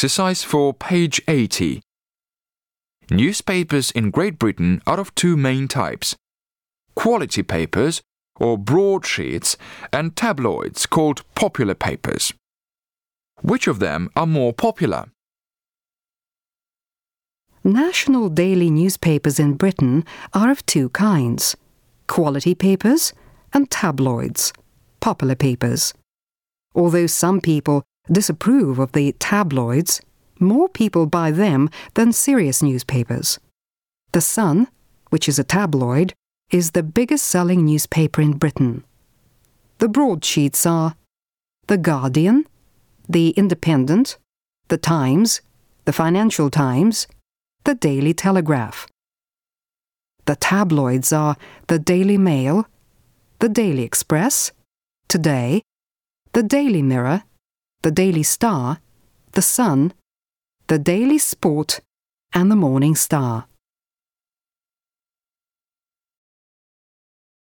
Exercise for page 80. Newspapers in Great Britain are of two main types quality papers, or broadsheets, and tabloids called popular papers. Which of them are more popular? National daily newspapers in Britain are of two kinds quality papers and tabloids, popular papers. Although some people disapprove of the tabloids, more people buy them than serious newspapers. The Sun, which is a tabloid, is the biggest selling newspaper in Britain. The broadsheets are The Guardian, The Independent, The Times, The Financial Times, The Daily Telegraph. The tabloids are The Daily Mail, The Daily Express, Today, The Daily Mirror, The Daily Star, The Sun, The Daily Sport, and The Morning Star.